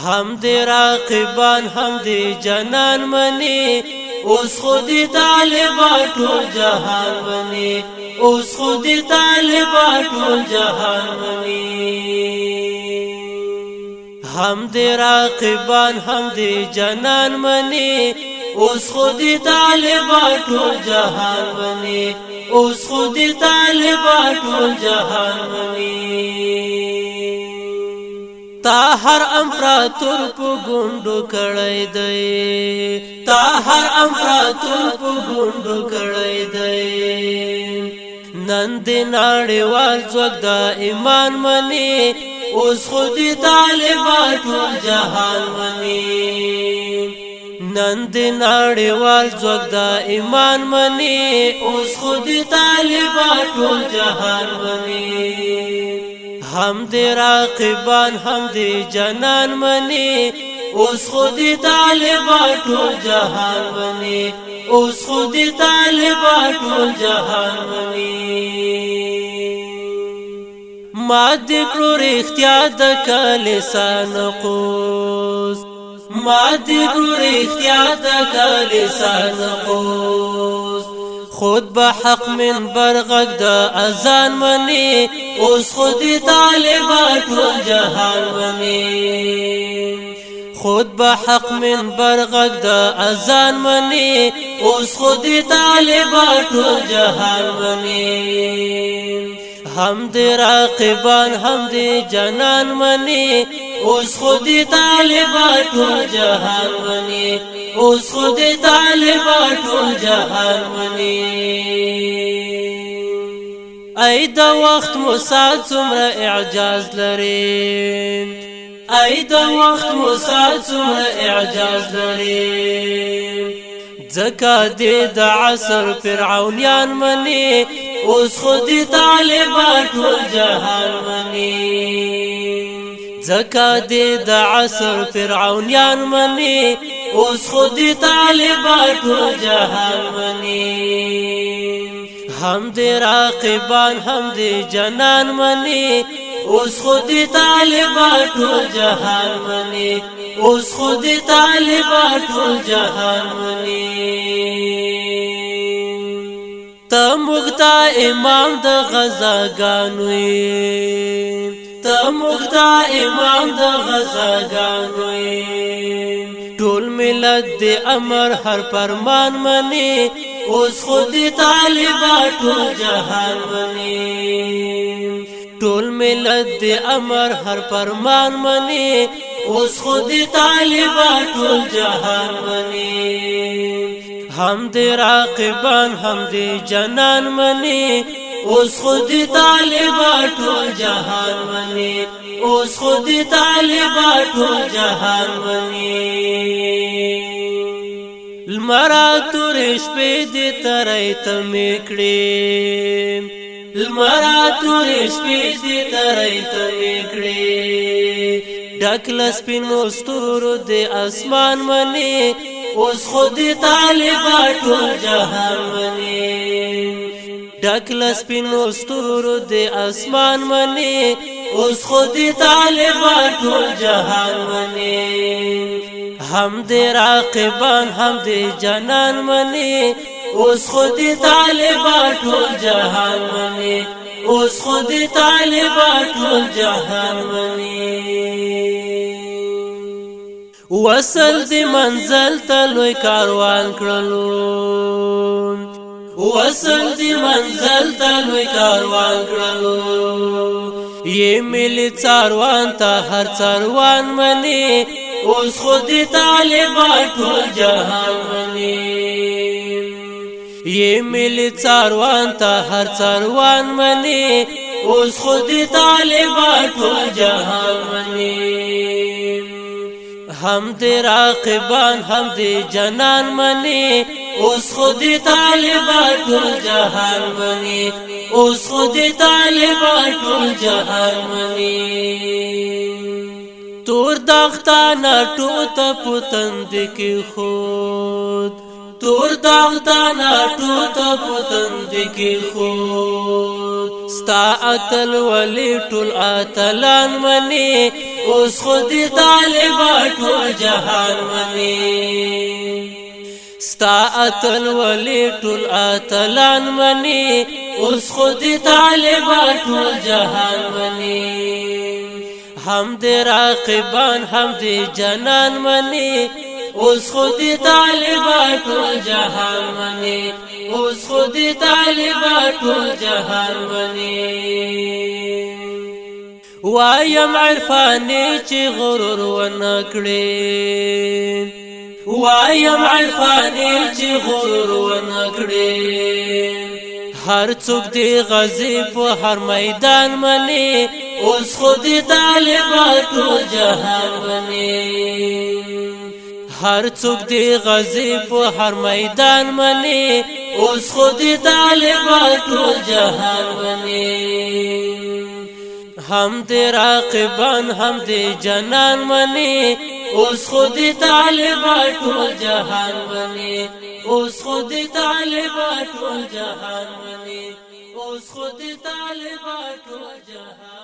ہم دے راقبان ہم دے جنان منی اس خود تال باٹو جہان منی اس خود بنی جہان منی ہم دے راقبان ہم دے جنان منی اس خود تال باٹو جہان منی اس خود تال بات جہان منی تا هر امپراتور په ګوندو کړی دی تا هر امپراتور په ګوندو کړی دی نن دې نړیوال ځواک د ایمان منی اوس خودي طالبان ټول جهان منی نن دې نړیوال ځواک د ایمان منی اوس خودي طالبان ټول جهان منی هم دې راقبان هم دې جنان منی اوس خود طالبان ټول جهان منی اوس خود طالبان ټول جهان منی ما دې کړو اختیار د کلسان قوس ما دې کړو اختیار د کلسان قوس خود به حق من برغد د اذان منی اوس خود طالبات ټول جهان منی خود به حق من برغد د اذان منی اوس خود طالبات ټول جهان منی هم دې راقبان هم دې جنان مني اوس خود طالبات ټول جهان مني اوس خود طالبات ټول جهان مني اې د وخت موسی څومره اعجاز لري اې د وخت موسی څومره اعجاز لري زکا دې د عصر فرعونیان مني اوس خودی طالبان ټول جهان مني زکا دې د عصر فرعونیان مني اوس خودی طالبان ټول جهان مني هم دې راقبان هم دې جنان مني اوس خودی طالبان ټول جهان مني اوس خودی طالبان ټول جهان مني ته مغتا امام د غزاګانو ته مغتا امام د غزاګانو ټول ملت د امر هر فرمان منی اوس خود طالب ټول جهان منی ټول ملت د امر هر فرمان منی اوس خود طالب ټول جهان منی هم دې راقبان هم دې جنان منی اوس خود طالبا ټول جهان منی اوس خود طالبا ټول جهان منی لمرا تورې شپې دې ترې تمې کړې لمرا تورې شپې دې ترې تمې کړې ډکل سپین مستور دې اسمان منی اس خود طالبا ټول جهان منی ڈکلس پی نستور دے اسمان منی اس خود طالبا ټول جهان منی ہم دے راقبان ہم دے جنان منی اس خود طالبا ټول جهان منی اس خود طالبا ټول جهان منی وصل دی منزل ته لوی کاروان کړلو وصل دی منزل ته لوی کاروان کړلو یې ملي چاروان ته هر چاروان منی اوس خود طالبا ټول جهان منی یې ملي چاروان ته هر چاروان منی اوس خود طالبا ټول جهان منی هم دې راقبان هم دې جنان منی اوس خود طالبان ټول جهان منی اوس خود طالبان ټول جهان منی تور دختانه ټوت پتند کې خود تور دختانه ټوت پتند کې خود ستا اتل ولي ټول اتلان منی اوس خود طالبا ټول جهان مني ستا اتل ولی ټول اتلان مني اوس خود طالبا ټول جهان مني هم دې راقبان هم دې جنان مني اوس خود طالبا ټول جهان مني اوس خود طالبا ټول جهان مني وایم عرفانی چې غرور ونه کړې وایم عرفانی چې غرور ونه کړې هر څوک دی غزي په هر میدان منی اوس خود طالباتو جهان منی هر څوک دی غزي په هر میدان منی اوس خود طالباتو جهان منی ہم تیرا قبان ہم جنان منی اس خود تالے باٹو جہان منی اس خود تالے باٹو جہان منی اس خود تالے بات جہان